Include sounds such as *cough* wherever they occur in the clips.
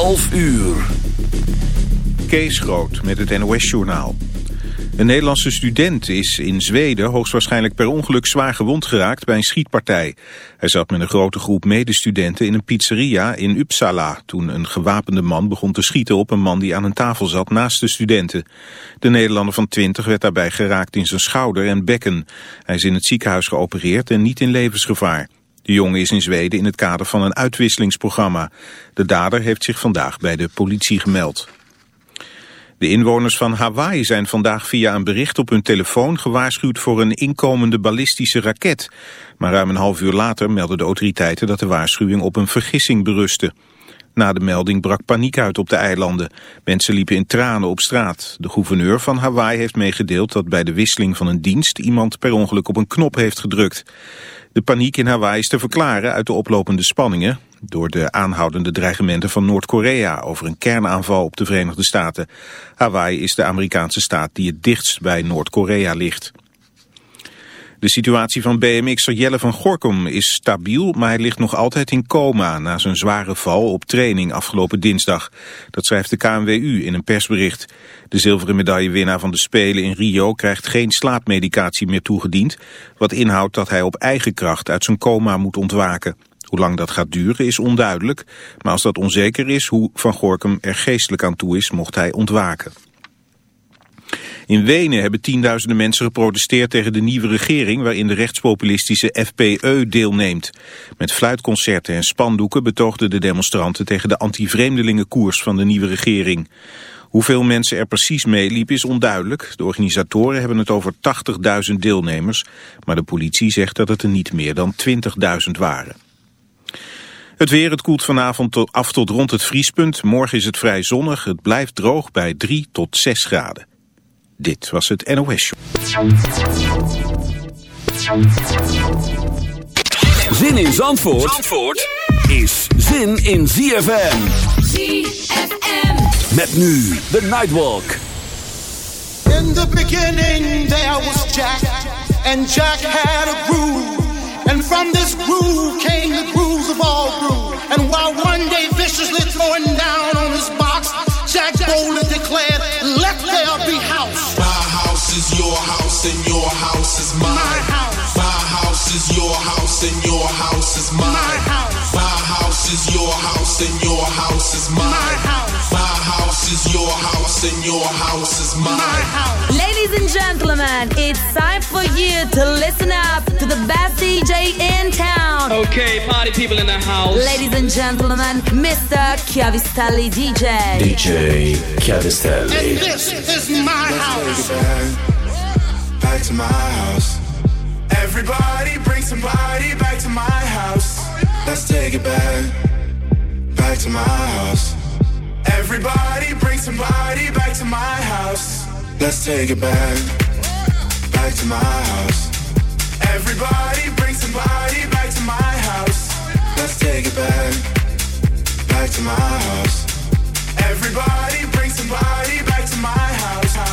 11 uur. Kees Groot met het NOS-journaal. Een Nederlandse student is in Zweden hoogstwaarschijnlijk per ongeluk zwaar gewond geraakt bij een schietpartij. Hij zat met een grote groep medestudenten in een pizzeria in Uppsala toen een gewapende man begon te schieten op een man die aan een tafel zat naast de studenten. De Nederlander van 20 werd daarbij geraakt in zijn schouder en bekken. Hij is in het ziekenhuis geopereerd en niet in levensgevaar. De jongen is in Zweden in het kader van een uitwisselingsprogramma. De dader heeft zich vandaag bij de politie gemeld. De inwoners van Hawaii zijn vandaag via een bericht op hun telefoon gewaarschuwd voor een inkomende ballistische raket. Maar ruim een half uur later melden de autoriteiten dat de waarschuwing op een vergissing berustte. Na de melding brak paniek uit op de eilanden. Mensen liepen in tranen op straat. De gouverneur van Hawaii heeft meegedeeld dat bij de wisseling van een dienst iemand per ongeluk op een knop heeft gedrukt. De paniek in Hawaii is te verklaren uit de oplopende spanningen door de aanhoudende dreigementen van Noord-Korea over een kernaanval op de Verenigde Staten. Hawaii is de Amerikaanse staat die het dichtst bij Noord-Korea ligt. De situatie van BMX'er Jelle van Gorkum is stabiel, maar hij ligt nog altijd in coma na zijn zware val op training afgelopen dinsdag. Dat schrijft de KNWU in een persbericht. De zilveren medaillewinnaar van de Spelen in Rio krijgt geen slaapmedicatie meer toegediend, wat inhoudt dat hij op eigen kracht uit zijn coma moet ontwaken. Hoe lang dat gaat duren is onduidelijk, maar als dat onzeker is hoe Van Gorkum er geestelijk aan toe is, mocht hij ontwaken. In Wenen hebben tienduizenden mensen geprotesteerd tegen de nieuwe regering waarin de rechtspopulistische FPE deelneemt. Met fluitconcerten en spandoeken betoogden de demonstranten tegen de anti-vreemdelingenkoers van de nieuwe regering. Hoeveel mensen er precies meeliepen is onduidelijk. De organisatoren hebben het over 80.000 deelnemers, maar de politie zegt dat het er niet meer dan 20.000 waren. Het weer, het koelt vanavond af tot rond het vriespunt. Morgen is het vrij zonnig. Het blijft droog bij 3 tot 6 graden. Dit was het NOS Show. Zin in Zandvoort, Zandvoort is zin in ZFM. ZFM. Met nu de Nightwalk. In the beginning there was Jack. And Jack had a groove. And from this groove came the grooves of all grooves. And while one day viciously throwing down on his box, Jack boldly declared, Let there be house. House is your house, and your house is mine. My house. My house is your house, and your house is mine. My house. My house is your house, and your house is mine. My house. My house is your house, and your house is mine. My house. Ladies and gentlemen, it's time for you to listen up to the best DJ in town. Okay, party people in the house. Ladies and gentlemen, Mr. Chiavistelli DJ. DJ Chiavistelli. And this is my house. back, back to my house. Everybody bring somebody back to my house. Let's take it back, back to my house. Everybody bring somebody back to my house. Let's take it back, back to my house. Everybody bring somebody back to my house. Let's take it back, back to my house. Everybody bring somebody back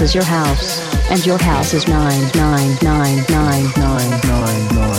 house is your house, and your house is 9999999.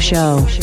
Show.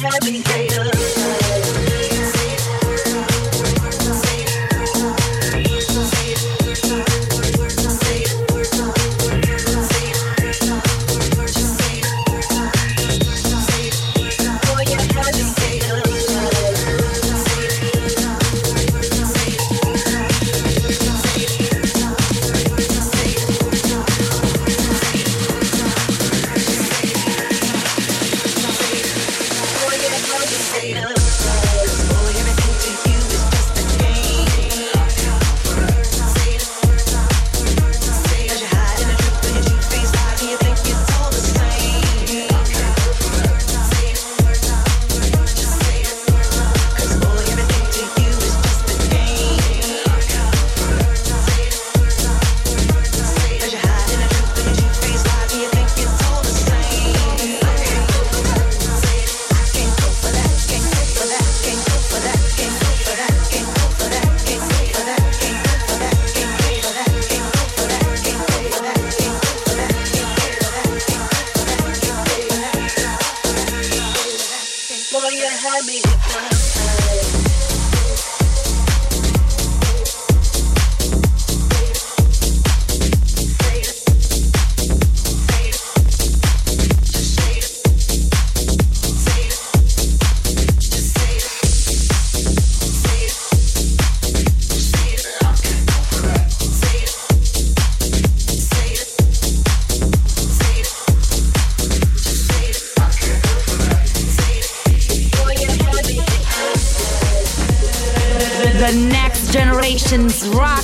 navigator.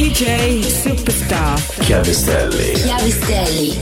DJ Superstar. Chiavistelli. Chiavistelli.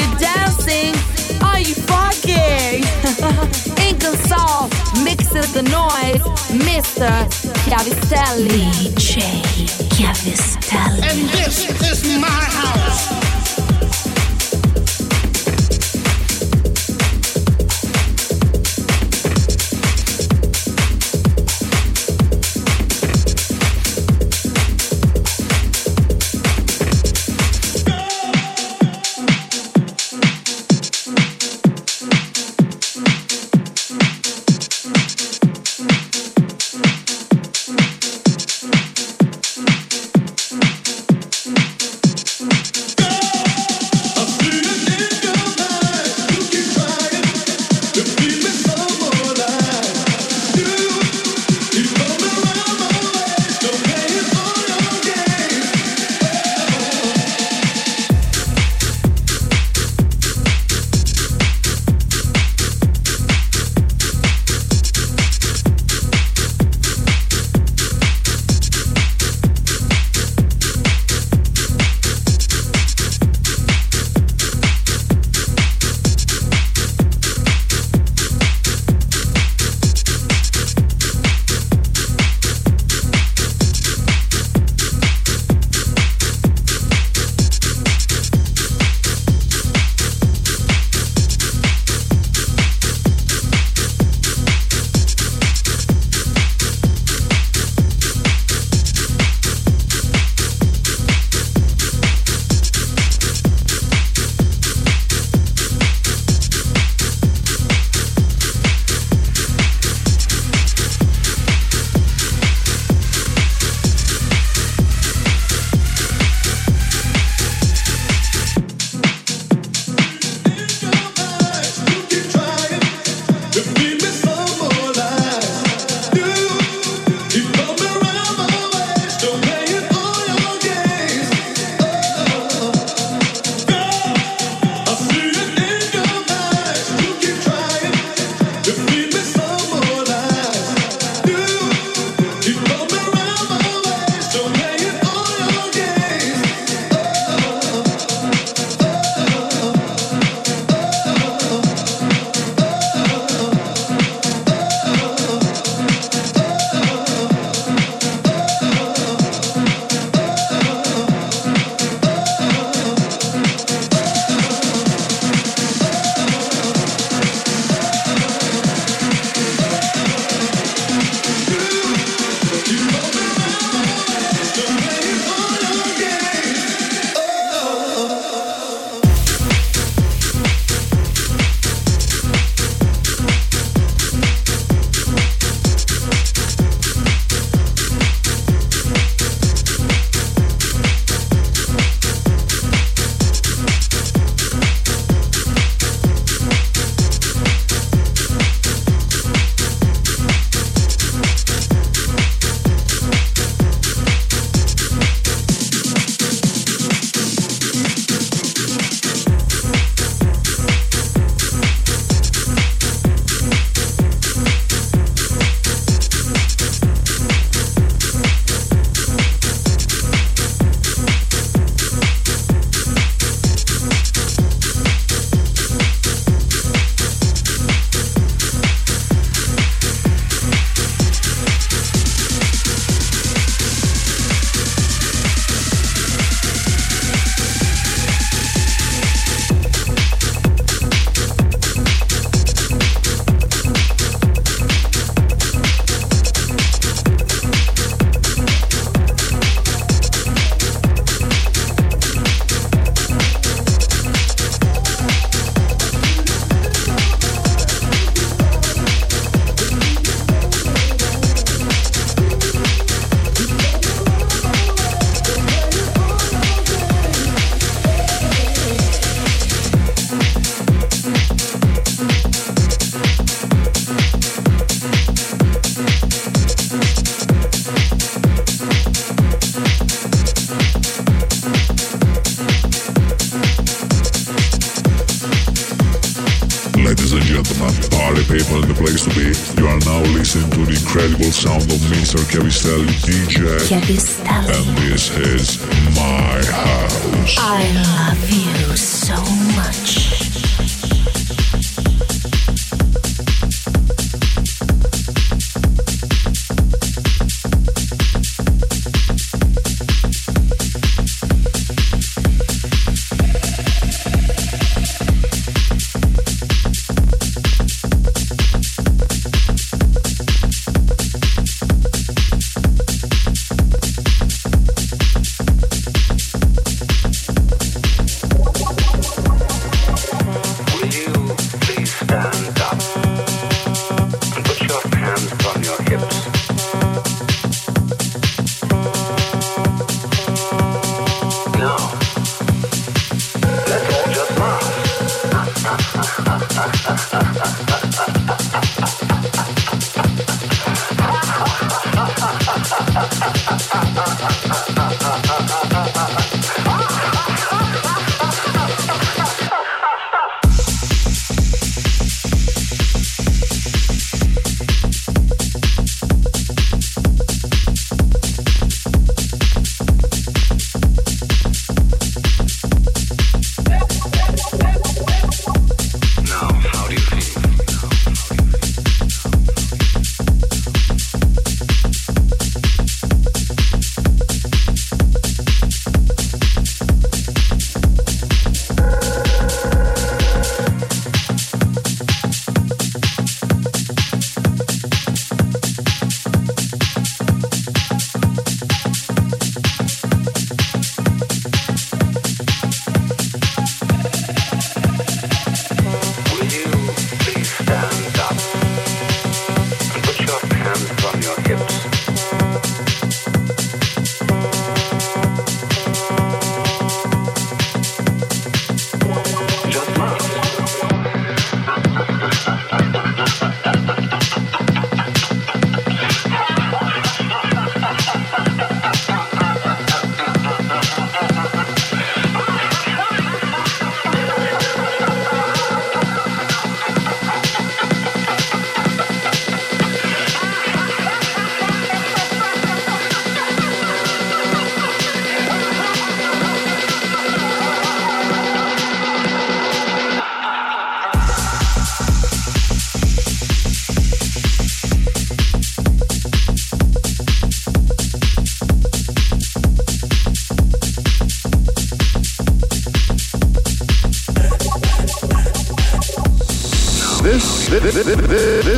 you dancing? Are you fucking? *laughs* Inconsol, mixing the noise, Mr. Chiavistelli. DJ Chiavistelli. And this is my house.